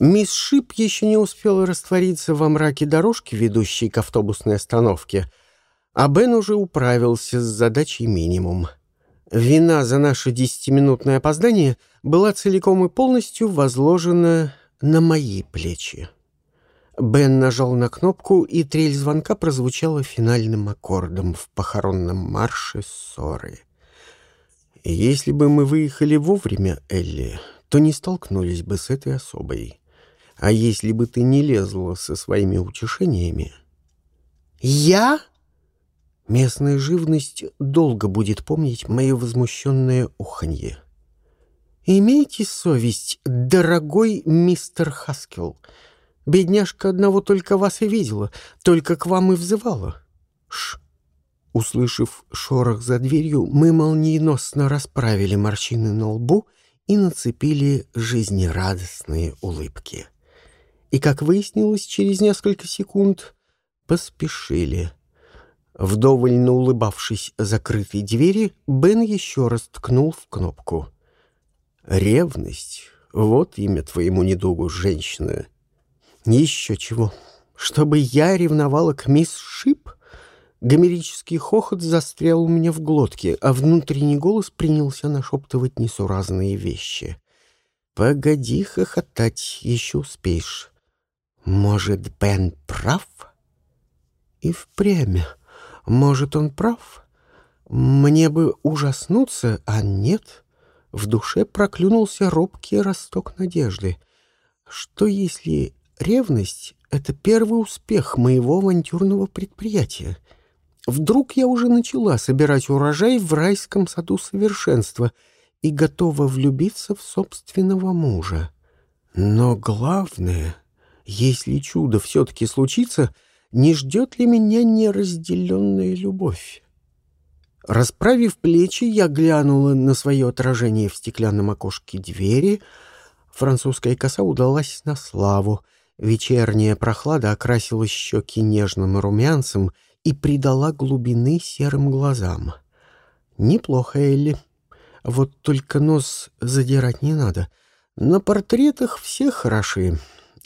Мисс Шип еще не успела раствориться во мраке дорожки, ведущей к автобусной остановке, а Бен уже управился с задачей минимум. Вина за наше десятиминутное опоздание была целиком и полностью возложена на мои плечи. Бен нажал на кнопку, и трель звонка прозвучала финальным аккордом в похоронном марше ссоры. «Если бы мы выехали вовремя, Элли, то не столкнулись бы с этой особой. А если бы ты не лезла со своими утешениями...» «Я?» Местная живность долго будет помнить мое возмущенное уханье. «Имейте совесть, дорогой мистер Хаскел!» Бедняжка одного только вас и видела, только к вам и взывала. Ш. Услышав шорох за дверью, мы молниеносно расправили морщины на лбу и нацепили жизнерадостные улыбки. И, как выяснилось через несколько секунд, поспешили. Вдоволь улыбавшись закрытой двери, Бен еще раз ткнул в кнопку. «Ревность — вот имя твоему недугу, женщина», еще чего. Чтобы я ревновала к мисс Шип? Гомерический хохот застрял у меня в глотке, а внутренний голос принялся нашептывать несуразные вещи. «Погоди хохотать, еще успеешь. Может, Бен прав?» «И впрямь. Может, он прав? Мне бы ужаснуться, а нет». В душе проклюнулся робкий росток надежды. Что если Ревность — это первый успех моего авантюрного предприятия. Вдруг я уже начала собирать урожай в райском саду совершенства и готова влюбиться в собственного мужа. Но главное, если чудо все-таки случится, не ждет ли меня неразделенная любовь? Расправив плечи, я глянула на свое отражение в стеклянном окошке двери. Французская коса удалась на славу — Вечерняя прохлада окрасила щеки нежным румянцем и придала глубины серым глазам. Неплохо, Элли. Вот только нос задирать не надо. На портретах все хороши,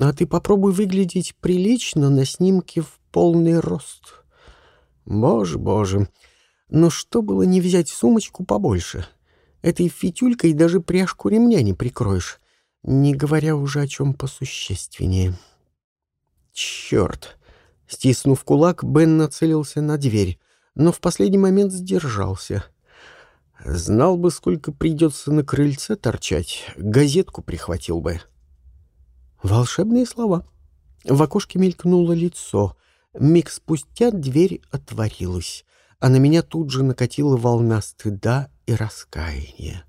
а ты попробуй выглядеть прилично на снимке в полный рост. Боже, боже, но что было не взять сумочку побольше? Этой фитюлькой даже пряжку ремня не прикроешь не говоря уже о чем посущественнее. Черт! Стиснув кулак, Бен нацелился на дверь, но в последний момент сдержался. Знал бы, сколько придется на крыльце торчать, газетку прихватил бы. Волшебные слова. В окошке мелькнуло лицо. Миг спустя дверь отворилась, а на меня тут же накатила волна стыда и раскаяния.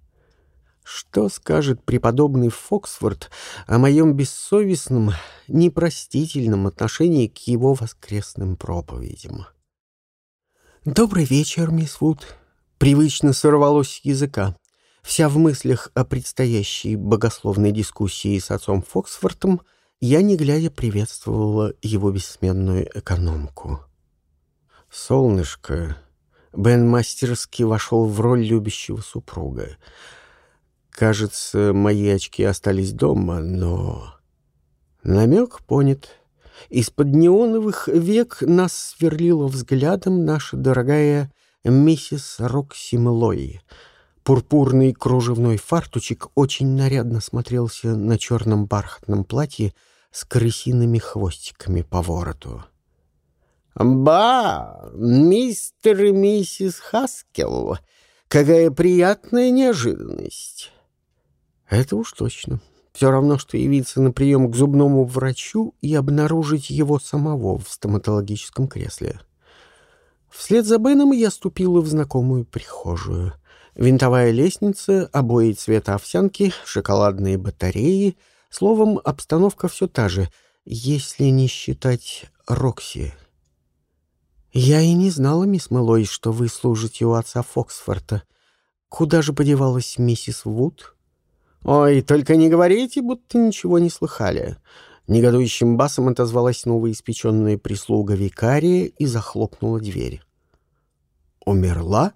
Что скажет преподобный Фоксфорд о моем бессовестном, непростительном отношении к его воскресным проповедям? «Добрый вечер, мисс Вуд!» Привычно сорвалось с языка. Вся в мыслях о предстоящей богословной дискуссии с отцом Фоксфортом, я, не глядя, приветствовала его бессменную экономку. «Солнышко!» Бен мастерски вошел в роль любящего супруга — Кажется, мои очки остались дома, но... Намек понят. Из-под неоновых век нас сверлила взглядом наша дорогая миссис Рокси Мэлой. Пурпурный кружевной фартучек очень нарядно смотрелся на черном бархатном платье с крысиными хвостиками по вороту. «Ба, мистер и миссис Хаскел, какая приятная неожиданность!» Это уж точно. Все равно, что явиться на прием к зубному врачу и обнаружить его самого в стоматологическом кресле. Вслед за Беном я ступила в знакомую прихожую. Винтовая лестница, обои цвета овсянки, шоколадные батареи. Словом, обстановка все та же, если не считать Рокси. «Я и не знала, мисс Мэлой, что вы служите у отца Фоксфорта. Куда же подевалась миссис Вуд?» «Ой, только не говорите, будто ничего не слыхали». Негодующим басом отозвалась новоиспеченная прислуга викария и захлопнула дверь. «Умерла?»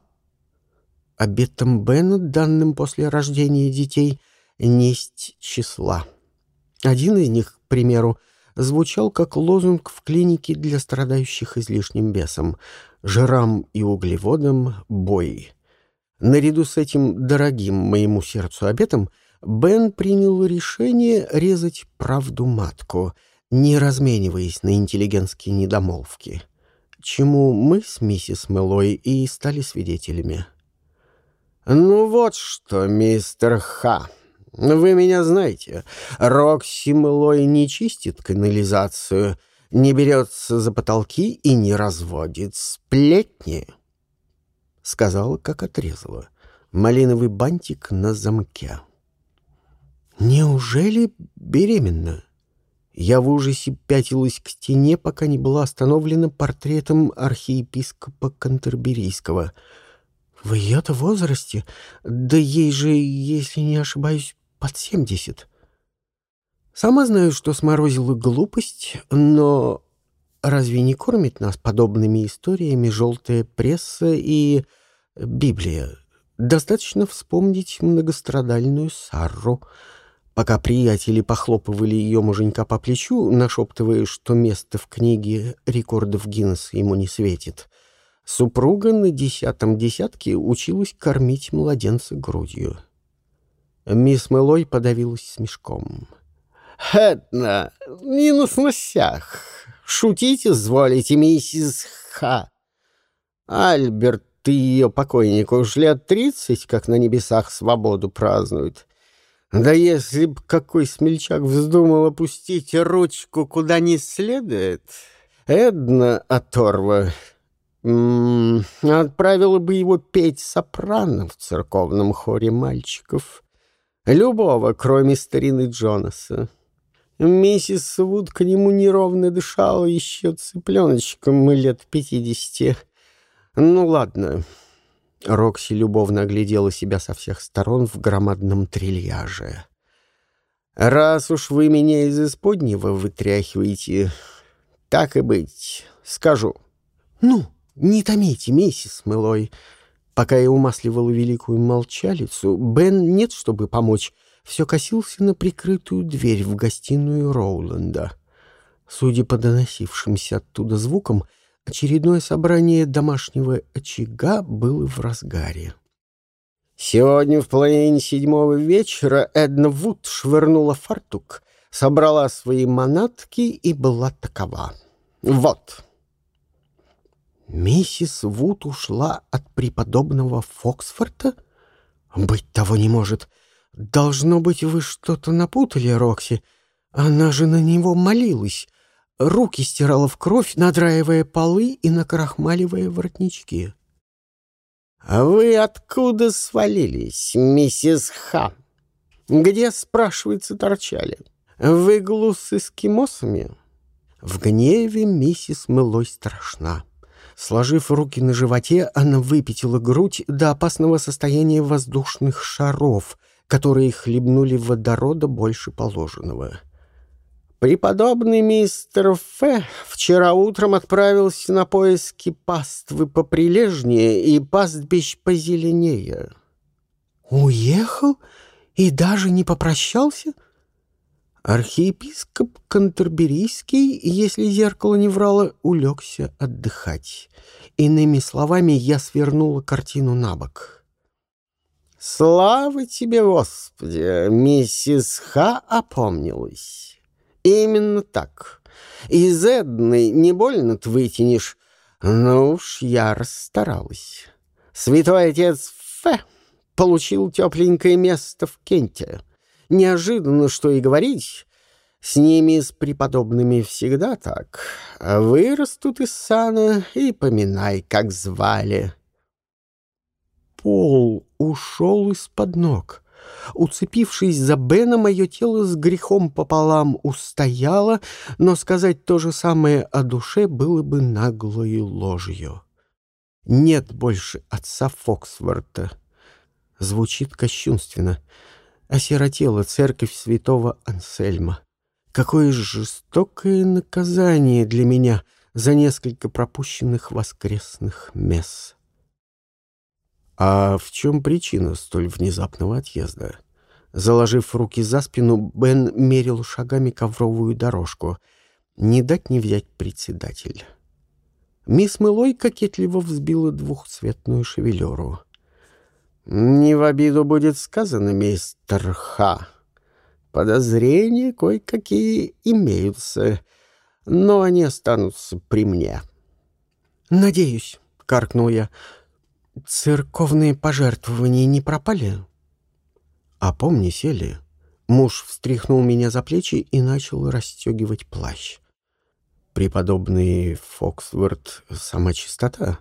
Обетом Бена, данным после рождения детей, несть числа. Один из них, к примеру, звучал как лозунг в клинике для страдающих излишним весом «Жирам и углеводам – бой». Наряду с этим дорогим моему сердцу обетом Бен принял решение резать правду матку, не размениваясь на интеллигентские недомолвки, чему мы с миссис Мэлой и стали свидетелями. «Ну вот что, мистер Ха, вы меня знаете. Рокси Мэлой не чистит канализацию, не берется за потолки и не разводит сплетни», — сказала, как отрезала. Малиновый бантик на замке. «Неужели беременна?» Я в ужасе пятилась к стене, пока не была остановлена портретом архиепископа Кантерберийского. В ее-то возрасте, да ей же, если не ошибаюсь, под семьдесят. Сама знаю, что сморозила глупость, но разве не кормит нас подобными историями желтая пресса и Библия? Достаточно вспомнить многострадальную Сарру — Пока приятели похлопывали ее муженька по плечу, нашептывая, что место в книге рекордов Гиннесса ему не светит, супруга на десятом десятке училась кормить младенца грудью. Мисс Мэлой подавилась смешком. «Этна, не на сносях. Шутите, зволите, миссис Ха. Альберт, ты ее покойнику уж лет тридцать, как на небесах свободу празднует. Да если б какой смельчак вздумал опустить ручку куда не следует, Эдна оторва отправила бы его петь сопрано в церковном хоре мальчиков. Любого, кроме старины Джонаса. Миссис Вуд к нему неровно дышала еще цыпленочком лет пятидесяти. Ну, ладно, Рокси любовно оглядела себя со всех сторон в громадном трильяже. «Раз уж вы меня из исподнего вытряхиваете, так и быть, скажу». «Ну, не томите, миссис Мэлой». Пока я умасливала великую молчалицу, Бен нет, чтобы помочь, все косился на прикрытую дверь в гостиную Роуленда. Судя по доносившимся оттуда звукам, Очередное собрание домашнего очага было в разгаре. Сегодня в половине седьмого вечера Эдна Вуд швырнула фартук, собрала свои манатки и была такова. Вот. Миссис Вуд ушла от преподобного Фоксфорта? Быть того не может. Должно быть, вы что-то напутали, Рокси. Она же на него молилась руки стирала в кровь, надраивая полы и накрахмаливая воротнички. «А вы откуда свалились, миссис Ха? Где, спрашивается, торчали? В иглу с эскимосами?» В гневе миссис Мылой страшна. Сложив руки на животе, она выпятила грудь до опасного состояния воздушных шаров, которые хлебнули водорода больше положенного. Преподобный мистер Ф. вчера утром отправился на поиски паствы поприлежнее и пастбищ позеленее. Уехал и даже не попрощался? Архиепископ Кантерберийский, если зеркало не врало, улегся отдыхать. Иными словами, я свернула картину на бок. «Слава тебе, Господи!» Миссис Ха опомнилась. Именно так. Из Эдны не больно-то вытянешь. Но уж я расстаралась. Святой отец Фе получил тепленькое место в Кенте. Неожиданно, что и говорить. С ними, с преподобными, всегда так. Вырастут из сана и поминай, как звали. Пол ушел из-под ног. Уцепившись за Бена, мое тело с грехом пополам устояло, но сказать то же самое о душе было бы наглою ложью. Нет больше отца Фоксворта. Звучит кощунственно. Осиротела церковь святого Ансельма. Какое жестокое наказание для меня за несколько пропущенных воскресных месс. А в чем причина столь внезапного отъезда? Заложив руки за спину, Бен мерил шагами ковровую дорожку. Не дать не взять председатель. Мисс Мылой кокетливо взбила двухцветную шевелюру. «Не в обиду будет сказано, мистер Ха. Подозрения кое-какие имеются, но они останутся при мне». «Надеюсь», — каркнул я, — «церковные пожертвования не пропали?» «А помни, сели». Муж встряхнул меня за плечи и начал расстегивать плащ. Преподобный Фоксворт — сама чистота.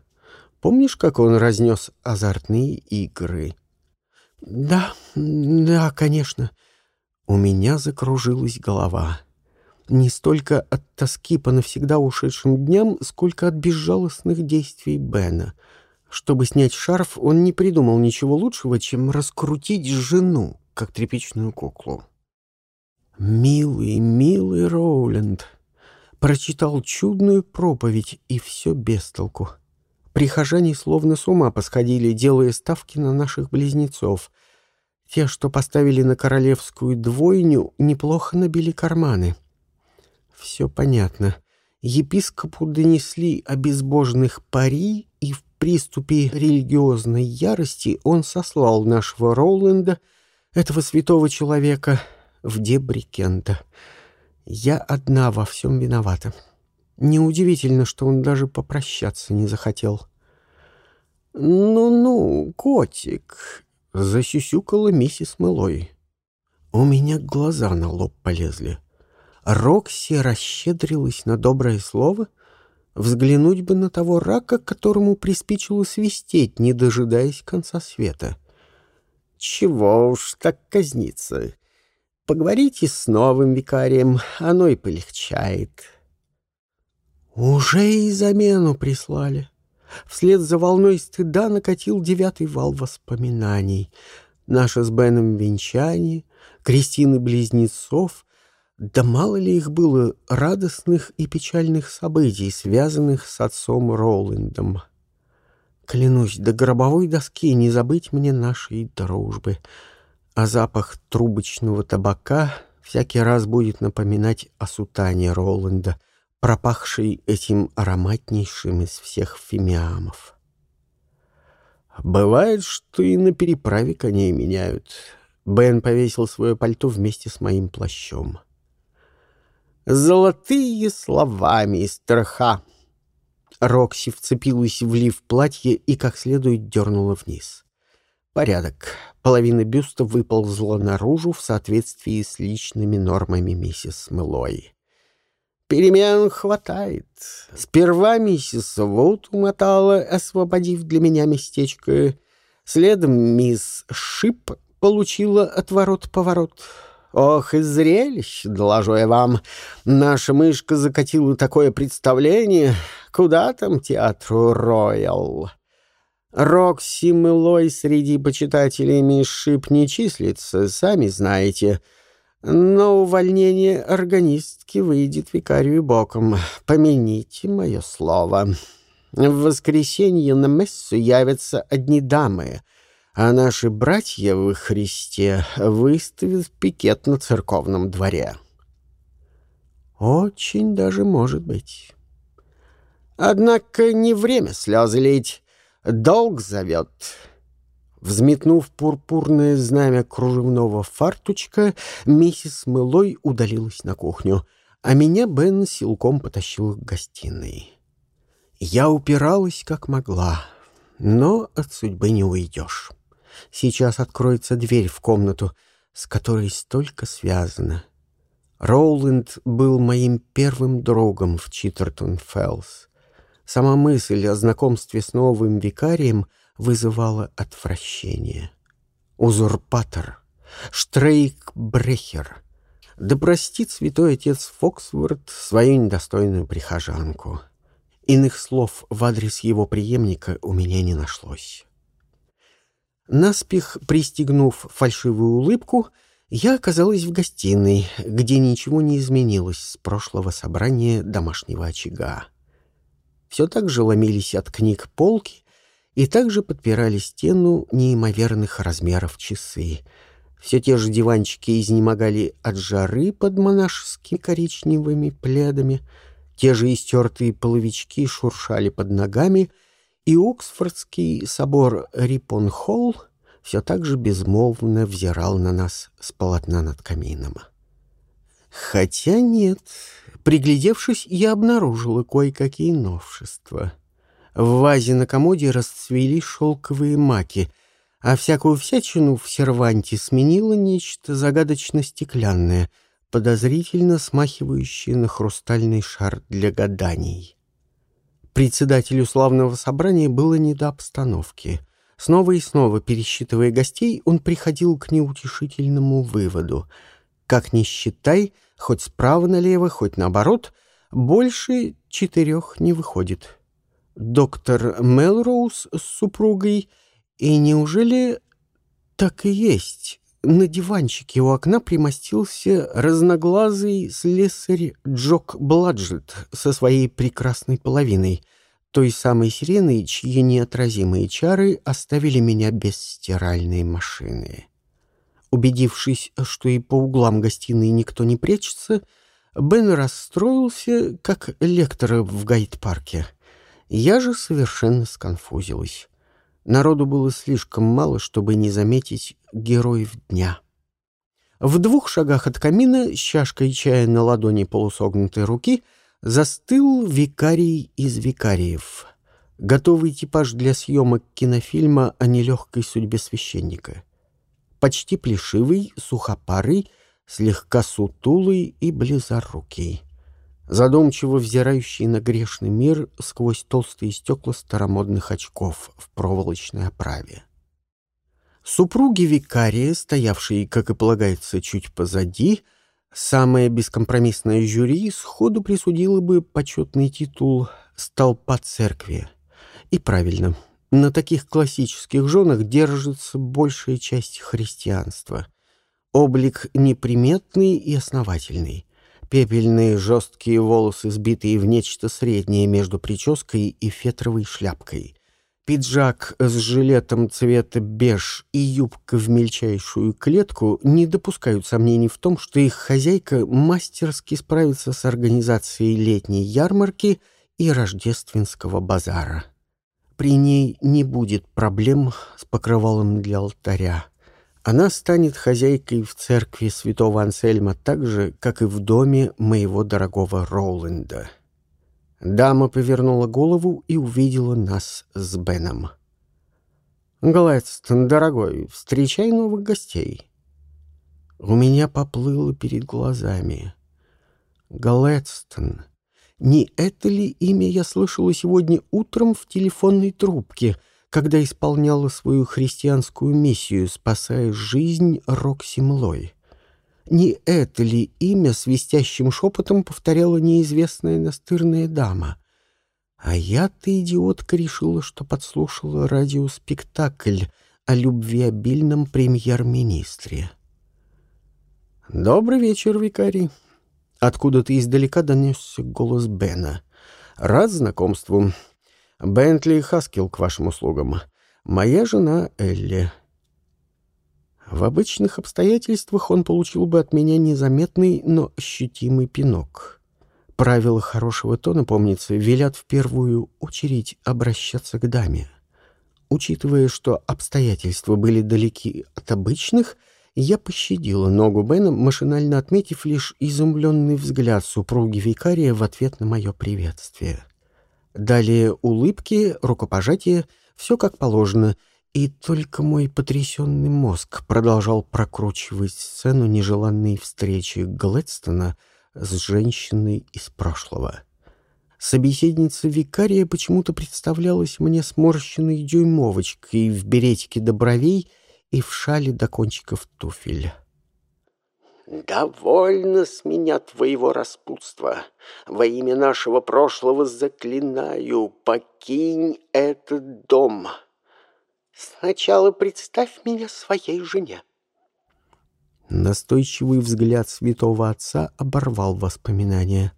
Помнишь, как он разнес азартные игры? Да, да, конечно. У меня закружилась голова. Не столько от тоски по навсегда ушедшим дням, сколько от безжалостных действий Бена. Чтобы снять шарф, он не придумал ничего лучшего, чем раскрутить жену, как тряпичную куклу. Милый, милый Роуленд прочитал чудную проповедь, и все без толку. Прихожане словно с ума посходили, делая ставки на наших близнецов. Те, что поставили на королевскую двойню, неплохо набили карманы. Все понятно. Епископу донесли о безбожных пари, и в приступе религиозной ярости он сослал нашего Роланда, этого святого человека, в дебри Кента. Я одна во всем виновата. Неудивительно, что он даже попрощаться не захотел. «Ну-ну, котик», — засюсюкала миссис Мэлой. У меня глаза на лоб полезли. Рокси расщедрилась на доброе слово. Взглянуть бы на того рака, которому приспичило свистеть, не дожидаясь конца света. «Чего уж так казниться? Поговорите с новым викарием, оно и полегчает». Уже и замену прислали. Вслед за волной стыда накатил девятый вал воспоминаний. Наше с Беном венчание, Кристины близнецов, да мало ли их было радостных и печальных событий, связанных с отцом Роландом. Клянусь, до гробовой доски не забыть мне нашей дружбы, а запах трубочного табака всякий раз будет напоминать о сутане Роланда, пропахший этим ароматнейшим из всех фимиамов. Бывает, что и на переправе коней меняют. Бен повесил свое пальто вместе с моим плащом. «Золотые слова, мистер Ха!» Рокси вцепилась в лиф платье и как следует дернула вниз. Порядок. Половина бюста выползла наружу в соответствии с личными нормами миссис Мэлой. Перемен хватает. Сперва миссис Вуд умотала, освободив для меня местечко. Следом мисс Шип получила отворот-поворот. Ох, и зрелище, доложу я вам. Наша мышка закатила такое представление. Куда там театру «Роял»? Рокси Мэлой среди почитателей мисс Шип не числится, сами знаете — но увольнение органистки выйдет викарию боком. Помяните мое слово. В воскресенье на мессу явятся одни дамы, а наши братья в Христе выставят пикет на церковном дворе. Очень даже может быть. Однако не время слезы лить. Долг зовет. Взметнув пурпурное знамя кружевного фартучка, миссис Мылой удалилась на кухню, а меня Бен силком потащил к гостиной. Я упиралась как могла, но от судьбы не уйдешь. Сейчас откроется дверь в комнату, с которой столько связано. Роуленд был моим первым другом в Читтертон-Феллс. Сама мысль о знакомстве с новым викарием — вызывало отвращение. Узурпатор, штрейкбрехер. Да простит святой отец Фоксворт свою недостойную прихожанку. Иных слов в адрес его преемника у меня не нашлось. Наспех пристегнув фальшивую улыбку, я оказалась в гостиной, где ничего не изменилось с прошлого собрания домашнего очага. Все так же ломились от книг полки, и также подпирали стену неимоверных размеров часы. Все те же диванчики изнемогали от жары под монашескими коричневыми пледами, те же истертые половички шуршали под ногами, и Оксфордский собор Рипон-Холл все так же безмолвно взирал на нас с полотна над камином. Хотя нет, приглядевшись, я обнаружила кое-какие новшества. В вазе на комоде расцвели шелковые маки, а всякую всячину в серванте сменило нечто загадочно-стеклянное, подозрительно смахивающее на хрустальный шар для гаданий. Председателю славного собрания было не до обстановки. Снова и снова пересчитывая гостей, он приходил к неутешительному выводу. Как ни считай, хоть справа налево, хоть наоборот, больше четырех не выходит. Доктор Мелроуз с супругой, и неужели так и есть? На диванчике у окна примостился разноглазый слесарь Джок Бладжет со своей прекрасной половиной — той самой сиреной, чьи неотразимые чары оставили меня без стиральной машины. Убедившись, что и по углам гостиной никто не прячется, Бен расстроился, как лектор в гайд-парке. Я же совершенно сконфузилась. Народу было слишком мало, чтобы не заметить героев дня. В двух шагах от камина, с чашкой чая на ладони полусогнутой руки — застыл викарий из викариев, готовый типаж для съемок кинофильма о нелегкой судьбе священника. Почти плешивый, сухопарый, слегка сутулый и близорукий. Задумчиво взирающий на грешный мир сквозь толстые стекла старомодных очков в проволочной оправе. Супруги викария, стоявшие, как и полагается, чуть позади, — Самое бескомпромиссное жюри сходу присудило бы почетный титул «Столпа церкви». И правильно, на таких классических женах держится большая часть христианства. Облик неприметный и основательный. Пепельные жесткие волосы, сбитые в нечто среднее между прической и фетровой шляпкой. Пиджак с жилетом цвета беж и юбка в мельчайшую клетку не допускают сомнений в том, что их хозяйка мастерски справится с организацией летней ярмарки и рождественского базара. При ней не будет проблем с покрывалом для алтаря. Она станет хозяйкой в церкви святого Ансельма так же, как и в доме моего дорогого Роуленда. Дама повернула голову и увидела нас с Беном. «Глэдстон, дорогой, встречай новых гостей». У меня поплыло перед глазами. Глэдстон. Не это ли имя я слышала сегодня утром в телефонной трубке, когда исполняла свою христианскую миссию, спасая жизнь Рокси Млой? Не это ли имя свистящим шепотом повторяла неизвестная настырная дама? А я-то, идиотка, решила, что подслушала радиоспектакль о любвеобильном премьер-министре. «Добрый вечер, викарий!» Откуда-то издалека донесся голос Бена. «Рад знакомству. Бентли Хаскил к вашим услугам. Моя жена Элли». В обычных обстоятельствах он получил бы от меня незаметный, но ощутимый пинок. Правила хорошего тона, помнится, велят в первую очередь обращаться к даме. Учитывая, что обстоятельства были далеки от обычных, я пощадила ногу Бена, машинально отметив лишь изумленный взгляд супруги викария в ответ на мое приветствие. Далее улыбки, рукопожатия, все как положено — и только мой потрясенный мозг продолжал прокручивать сцену нежеланной встречи Глэдстона с женщиной из прошлого. Собеседница викария почему-то представлялась мне сморщенной дюймовочкой в беретике до бровей и в шале до кончиков туфель. «Довольно с меня твоего распутства. Во имя нашего прошлого заклинаю, покинь этот дом». Сначала представь меня своей жене. Настойчивый взгляд святого отца оборвал воспоминания.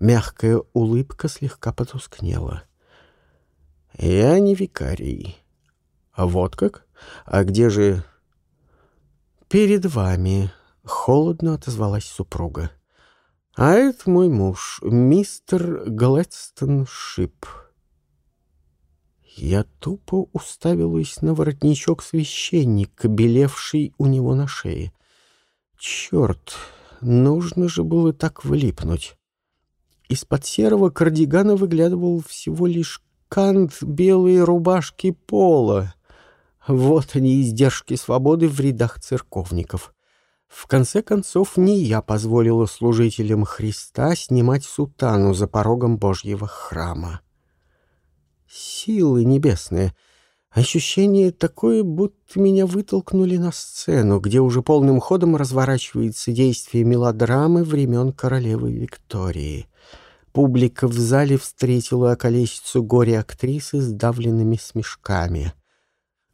Мягкая улыбка слегка потускнела. «Я не викарий». «А вот как? А где же...» перед вами», — холодно отозвалась супруга. «А это мой муж, мистер Глэдстон Шип». Я тупо уставилась на воротничок священника, белевший у него на шее. Черт, нужно же было так влипнуть. Из-под серого кардигана выглядывал всего лишь кант белой рубашки пола. Вот они, издержки свободы в рядах церковников. В конце концов, не я позволила служителям Христа снимать сутану за порогом Божьего храма. Силы небесные! Ощущение такое, будто меня вытолкнули на сцену, где уже полным ходом разворачивается действие мелодрамы времен королевы Виктории. Публика в зале встретила околесицу горе-актрисы сдавленными смешками.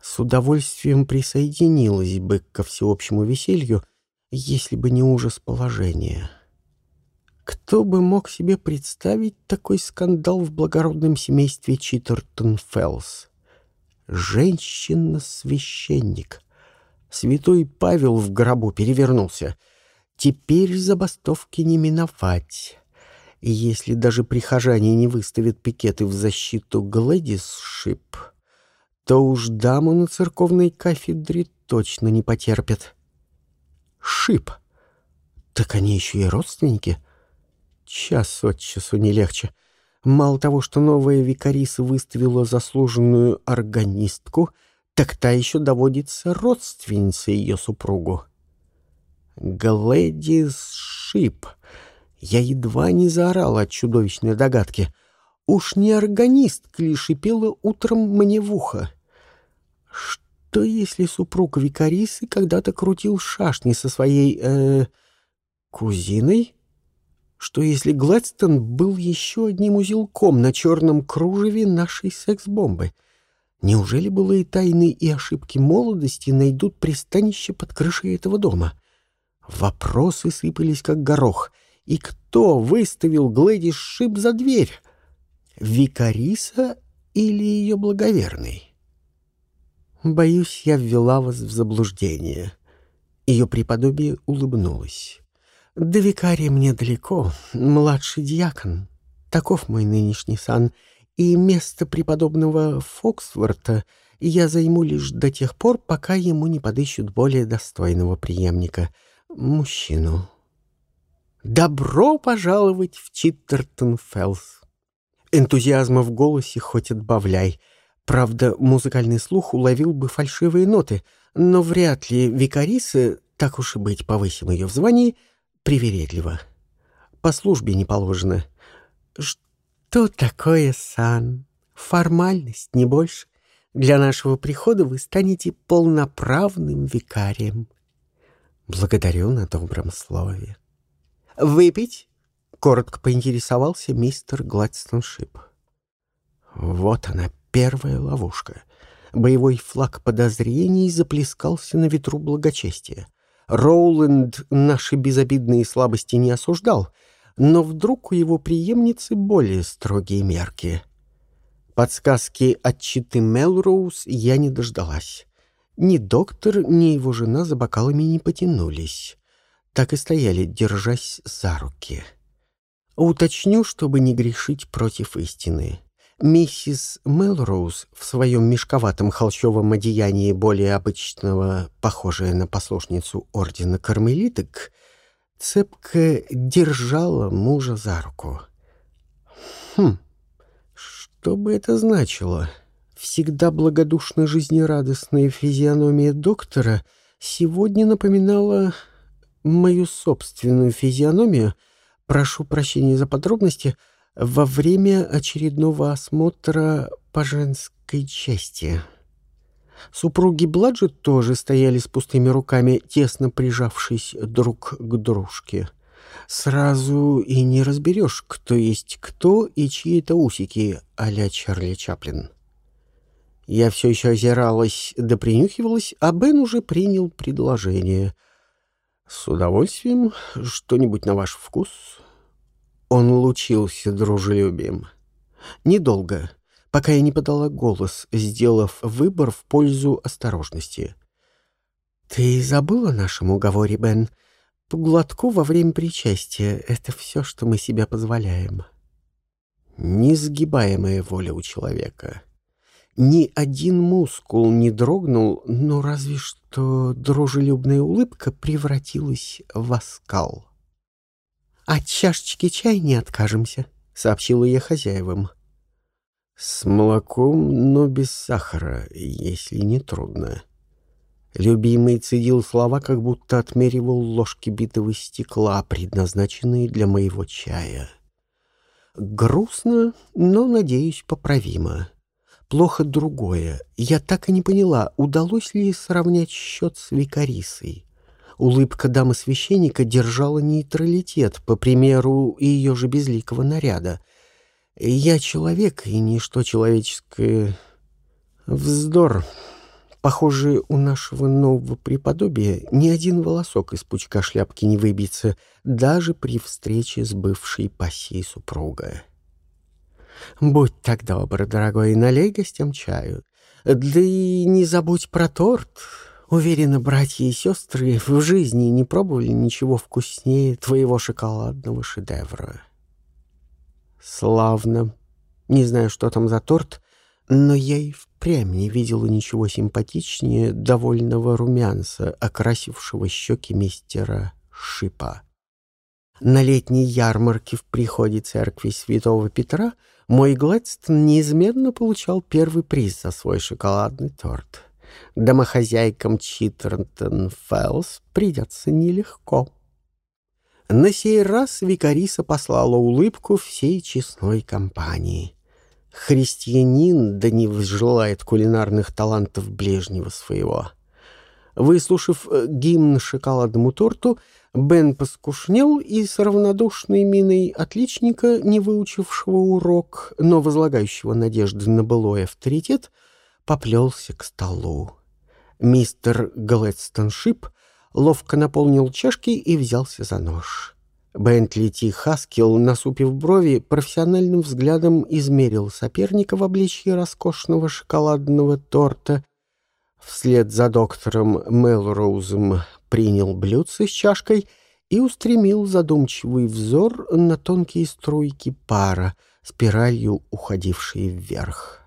С удовольствием присоединилась бы ко всеобщему веселью, если бы не ужас положения. Кто бы мог себе представить такой скандал в благородном семействе Читтертон-Феллс? Женщина-священник. Святой Павел в гробу перевернулся. Теперь забастовки не миновать. И если даже прихожане не выставят пикеты в защиту Глэдис Шип, то уж даму на церковной кафедре точно не потерпят. Шип. Так они еще и родственники. Час от часу не легче. Мало того, что новая викариса выставила заслуженную органистку, так та еще доводится родственницей ее супругу. Глэдис Шип — я едва не заорал от чудовищной догадки. Уж не органист ли шипела утром мне в ухо? Что если супруг Викарисы когда-то крутил шашни со своей, э, кузиной? Что если Гладстон был еще одним узелком на черном кружеве нашей секс-бомбы? Неужели былые тайны и ошибки молодости найдут пристанище под крышей этого дома? Вопросы сыпались, как горох — и кто выставил Глэдис Шип за дверь? Викариса или ее благоверный? Боюсь, я ввела вас в заблуждение. Ее преподобие улыбнулось. До викария мне далеко, младший диакон. Таков мой нынешний сан, и место преподобного Фоксворта я займу лишь до тех пор, пока ему не подыщут более достойного преемника — мужчину. «Добро пожаловать в Читтертон-Феллс!» Энтузиазма в голосе хоть отбавляй. Правда, музыкальный слух уловил бы фальшивые ноты, но вряд ли викарисса, так уж и быть, повысим ее в звании, привередлива. По службе не положено. Что такое сан? Формальность, не больше. Для нашего прихода вы станете полноправным викарием. Благодарю на добром слове. «Выпить?» — коротко поинтересовался мистер Гладстоншип. Вот она, первая ловушка. Боевой флаг подозрений заплескался на ветру благочестия. Роуленд наши безобидные слабости не осуждал, но вдруг у его преемницы более строгие мерки. Подсказки от читы Мелроуз я не дождалась. Ни доктор, ни его жена за бокалами не потянулись так и стояли, держась за руки. Уточню, чтобы не грешить против истины. Миссис Мелроуз в своем мешковатом холщовом одеянии более обычного, похожая на послушницу ордена кармелиток, цепко держала мужа за руку. Хм, что бы это значило? Всегда благодушно жизнерадостная физиономия доктора сегодня напоминала мою собственную физиономию, прошу прощения за подробности, во время очередного осмотра по женской части. Супруги Бладжет тоже стояли с пустыми руками, тесно прижавшись друг к дружке. Сразу и не разберешь, кто есть кто и чьи это усики а-ля Чарли Чаплин. Я все еще озиралась да принюхивалась, а Бен уже принял предложение — «С удовольствием. Что-нибудь на ваш вкус?» Он лучился дружелюбием. «Недолго, пока я не подала голос, сделав выбор в пользу осторожности. Ты забыл о нашем уговоре, Бен? По глотку во время причастия — это все, что мы себе позволяем. Несгибаемая воля у человека. Ни один мускул не дрогнул, но разве что дружелюбная улыбка превратилась в оскал. «От чашечки чая не откажемся», — сообщила я хозяевам. «С молоком, но без сахара, если не трудно». Любимый цедил слова, как будто отмеривал ложки битого стекла, предназначенные для моего чая. Грустно, но, надеюсь, поправимо. Плохо другое. Я так и не поняла, удалось ли сравнять счет с викарисой. Улыбка дамы-священника держала нейтралитет, по примеру ее же безликого наряда. Я человек, и ничто человеческое... Вздор. Похоже, у нашего нового преподобия ни один волосок из пучка шляпки не выбьется, даже при встрече с бывшей пассией супруга. Будь так добр, дорогой, налей гостям чаю. Да и не забудь про торт. Уверена, братья и сестры в жизни не пробовали ничего вкуснее твоего шоколадного шедевра. Славно. Не знаю, что там за торт, но я и впрямь не видела ничего симпатичнее довольного румянца, окрасившего щеки мистера Шипа. На летней ярмарке в приходе церкви святого Петра мой Глэдстон неизменно получал первый приз за свой шоколадный торт. Домохозяйкам Читтернтон Фэллс придется нелегко. На сей раз Викариса послала улыбку всей честной компании. Христианин да не желает кулинарных талантов ближнего своего. Выслушав э, гимн шоколадному торту, Бен поскушнел и с равнодушной миной отличника, не выучившего урок, но возлагающего надежды на былой авторитет, поплелся к столу. Мистер Глэдстон Шип ловко наполнил чашки и взялся за нож. Бентли Ти Хаскил, насупив брови, профессиональным взглядом измерил соперника в обличье роскошного шоколадного торта. Вслед за доктором Мелроузом принял блюдце с чашкой и устремил задумчивый взор на тонкие струйки пара, спиралью уходившие вверх.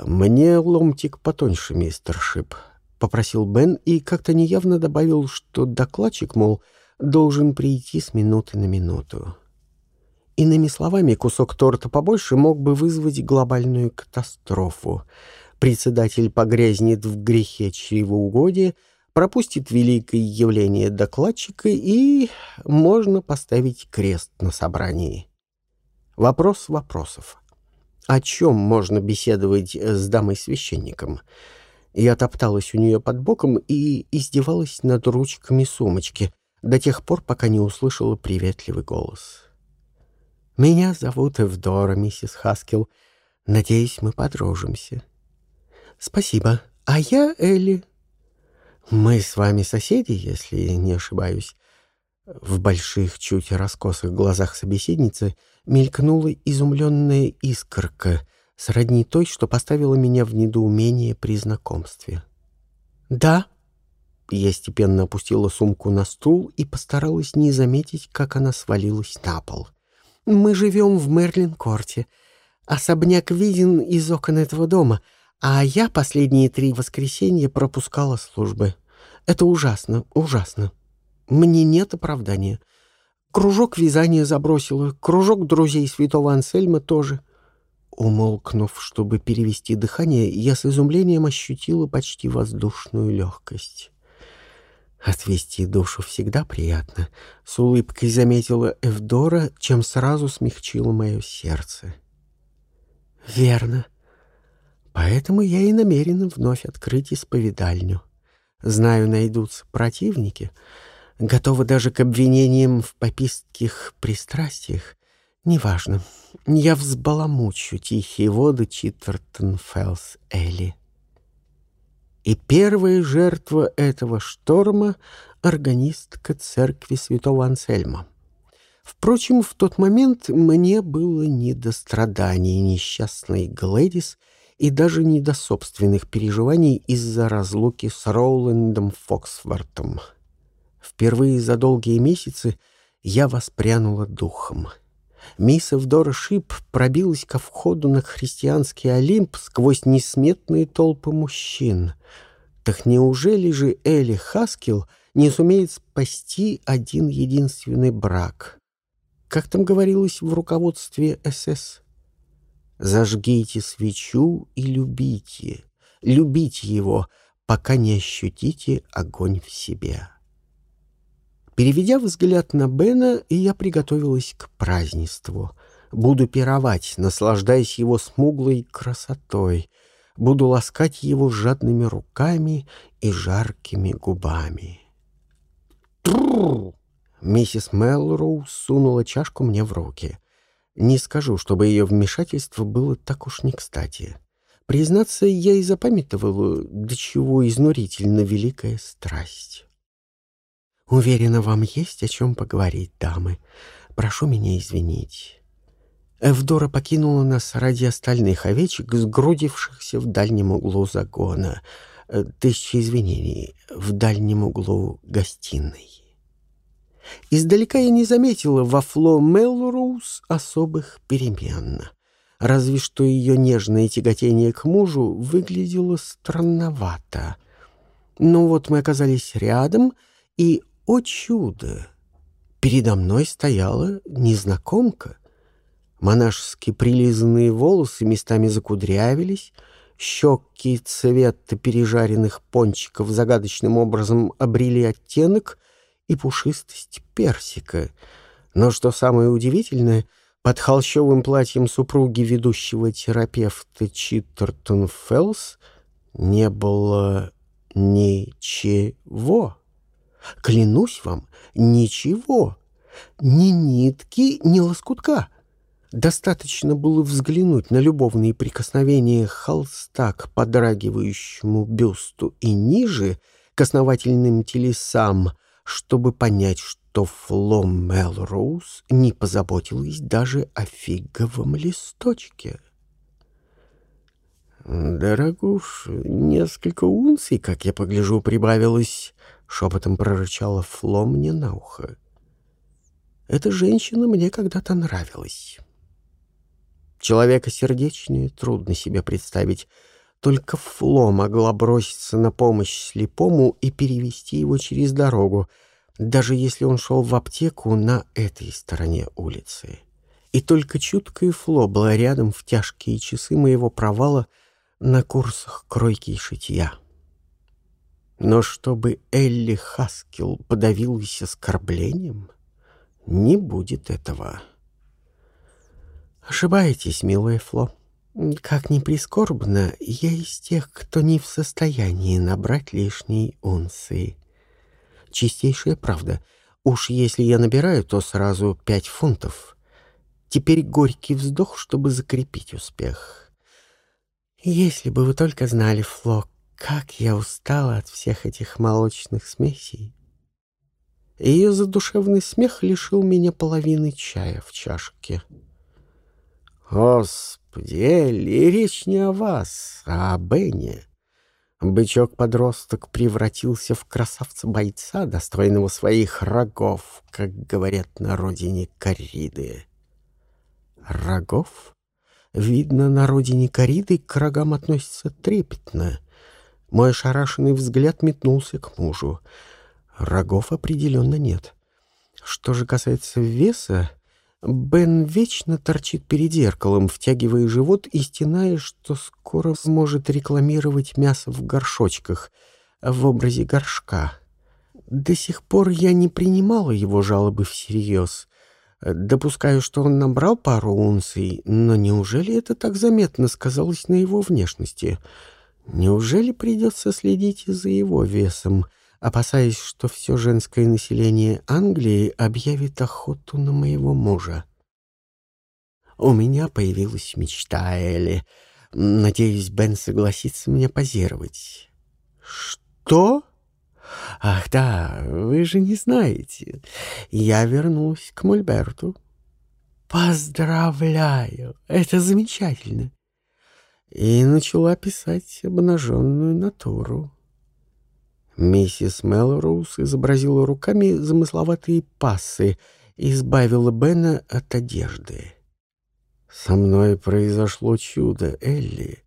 «Мне ломтик потоньше, мистер Шип», — попросил Бен и как-то неявно добавил, что докладчик, мол, — должен прийти с минуты на минуту. Иными словами, кусок торта побольше мог бы вызвать глобальную катастрофу. Председатель погрязнет в грехе чревоугодия, пропустит великое явление докладчика и можно поставить крест на собрании. Вопрос вопросов. О чем можно беседовать с дамой-священником? Я топталась у нее под боком и издевалась над ручками сумочки — до тех пор, пока не услышала приветливый голос. «Меня зовут Эвдора, миссис Хаскил. Надеюсь, мы подружимся». «Спасибо. А я Элли». «Мы с вами соседи, если не ошибаюсь». В больших, чуть раскосых глазах собеседницы мелькнула изумленная искорка, сродни той, что поставила меня в недоумение при знакомстве. «Да», я степенно опустила сумку на стул и постаралась не заметить, как она свалилась на пол. «Мы живем в Мерлин-корте. Особняк виден из окон этого дома, а я последние три воскресенья пропускала службы. Это ужасно, ужасно. Мне нет оправдания. Кружок вязания забросила, кружок друзей святого Ансельма тоже». Умолкнув, чтобы перевести дыхание, я с изумлением ощутила почти воздушную легкость. Отвести душу всегда приятно, — с улыбкой заметила Эвдора, чем сразу смягчило мое сердце. Верно. Поэтому я и намерена вновь открыть исповедальню. Знаю, найдутся противники, готовы даже к обвинениям в попистских пристрастиях. Неважно, я взбаламучу тихие воды Читтертон-Фелс Элли. И первая жертва этого шторма — органистка церкви святого Ансельма. Впрочем, в тот момент мне было не до страданий несчастной Глэдис и даже не до собственных переживаний из-за разлуки с Роулендом Фоксвортом. Впервые за долгие месяцы я воспрянула духом. Мисс Эвдора Шип пробилась ко входу на христианский Олимп сквозь несметные толпы мужчин. Так неужели же Элли Хаскил не сумеет спасти один единственный брак? Как там говорилось в руководстве СС? Зажгите свечу и любите, любите его, пока не ощутите огонь в себе. Переведя взгляд на Бена, я приготовилась к празднеству. Буду пировать, наслаждаясь его смуглой красотой. Буду ласкать его жадными руками и жаркими губами. Трррр! Миссис Мелроу сунула чашку мне в руки. Не скажу, чтобы ее вмешательство было так уж не кстати. Признаться, я и запамятовала, до чего изнурительно великая страсть. Уверена, вам есть о чем поговорить, дамы. Прошу меня извинить. Эвдора покинула нас ради остальных овечек, сгрудившихся в дальнем углу загона. Э, тысячи извинений, в дальнем углу гостиной. Издалека я не заметила во Фло Мелроуз особых перемен. Разве что ее нежное тяготение к мужу выглядело странновато. Но вот мы оказались рядом, и, о чудо, передо мной стояла незнакомка. Монашески прилизанные волосы местами закудрявились, щеки цвета пережаренных пончиков загадочным образом обрели оттенок и пушистость персика. Но что самое удивительное, под холщовым платьем супруги ведущего терапевта Читтертон Феллс не было ничего. Клянусь вам, ничего. Ни нитки, ни лоскутка. Достаточно было взглянуть на любовные прикосновения холста к подрагивающему бюсту и ниже, к основательным телесам — чтобы понять, что Фло Мелроуз не позаботилась даже о фиговом листочке. «Дорогуш, несколько унций, как я погляжу, прибавилось», — шепотом прорычала Фло мне на ухо. «Эта женщина мне когда-то нравилась. Человека сердечнее трудно себе представить, только Фло могла броситься на помощь слепому и перевести его через дорогу, даже если он шел в аптеку на этой стороне улицы. И только чуткая Фло была рядом в тяжкие часы моего провала на курсах кройки и шитья. Но чтобы Элли Хаскил подавилась оскорблением, не будет этого. Ошибаетесь, милая Фло. Как ни прискорбно, я из тех, кто не в состоянии набрать лишней унции. Чистейшая правда. Уж если я набираю, то сразу пять фунтов. Теперь горький вздох, чтобы закрепить успех. Если бы вы только знали, Фло, как я устала от всех этих молочных смесей. Ее задушевный смех лишил меня половины чая в чашке. Господи! Господи, речь не о вас, а о Бене. Бычок-подросток превратился в красавца-бойца, достойного своих рогов, как говорят на родине Кариды. Рогов? Видно, на родине Кариды к рогам относятся трепетно. Мой ошарашенный взгляд метнулся к мужу. Рогов определенно нет. Что же касается веса, Бен вечно торчит перед зеркалом, втягивая живот и стеная, что скоро сможет рекламировать мясо в горшочках в образе горшка. До сих пор я не принимала его жалобы всерьез. Допускаю, что он набрал пару унций, но неужели это так заметно сказалось на его внешности? Неужели придется следить за его весом? опасаясь, что все женское население Англии объявит охоту на моего мужа. У меня появилась мечта, Элли. Надеюсь, Бен согласится мне позировать. Что? Ах да, вы же не знаете. Я вернулась к Мольберту. Поздравляю, это замечательно. И начала писать обнаженную натуру. Миссис Мелроуз изобразила руками замысловатые пассы и избавила Бена от одежды. «Со мной произошло чудо, Элли.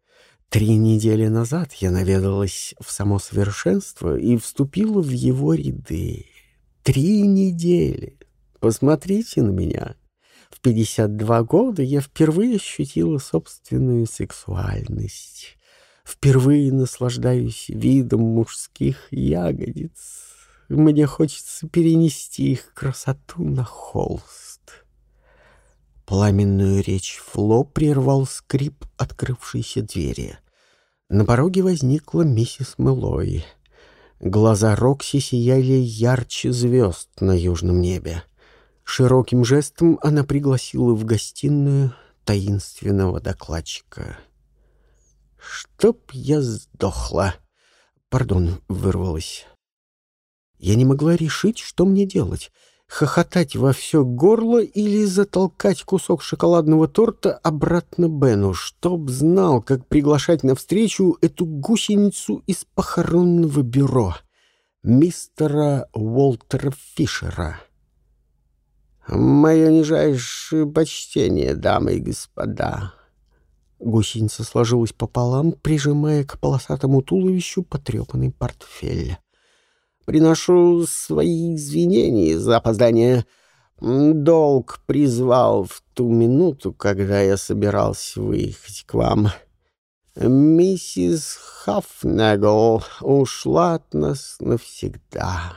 Три недели назад я наведалась в само совершенство и вступила в его ряды. Три недели. Посмотрите на меня. В 52 года я впервые ощутила собственную сексуальность. Впервые наслаждаюсь видом мужских ягодиц. Мне хочется перенести их красоту на холст. Пламенную речь Фло прервал скрип открывшейся двери. На пороге возникла миссис Мэлой. Глаза Рокси сияли ярче звезд на южном небе. Широким жестом она пригласила в гостиную таинственного докладчика — «Чтоб я сдохла!» Пардон, вырвалась. Я не могла решить, что мне делать. Хохотать во все горло или затолкать кусок шоколадного торта обратно Бену, чтоб знал, как приглашать навстречу эту гусеницу из похоронного бюро, мистера Уолтера Фишера. «Мое нижайшее почтение, дамы и господа», Гусеница сложилась пополам, прижимая к полосатому туловищу потрепанный портфель. «Приношу свои извинения за опоздание. Долг призвал в ту минуту, когда я собирался выехать к вам. Миссис Хафнегл ушла от нас навсегда.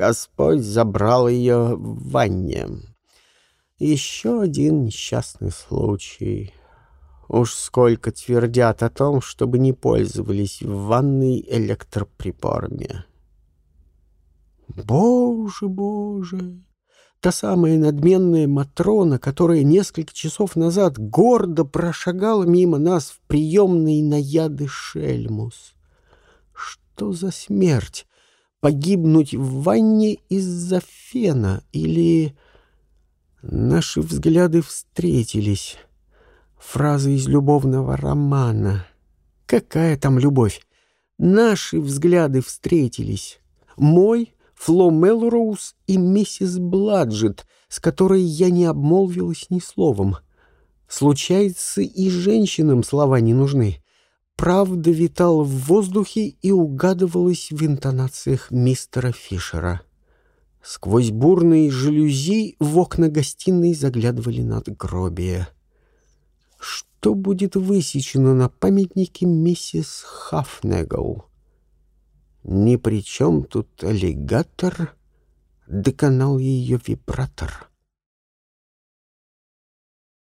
Господь забрал ее в ванне. Еще один несчастный случай». Уж сколько твердят о том, чтобы не пользовались в ванной электроприборами. Боже, боже! Та самая надменная Матрона, которая несколько часов назад гордо прошагала мимо нас в приемный наяды Шельмус. Что за смерть? Погибнуть в ванне из-за фена или... Наши взгляды встретились фраза из любовного романа. Какая там любовь? Наши взгляды встретились. Мой, Фло Мелроуз и миссис Бладжет, с которой я не обмолвилась ни словом. Случается, и женщинам слова не нужны. Правда витала в воздухе и угадывалась в интонациях мистера Фишера. Сквозь бурные жалюзи в окна гостиной заглядывали надгробия. Что будет высечено на памятнике миссис Хафнегл? Ни при чем тут аллигатор, доконал ее вибратор.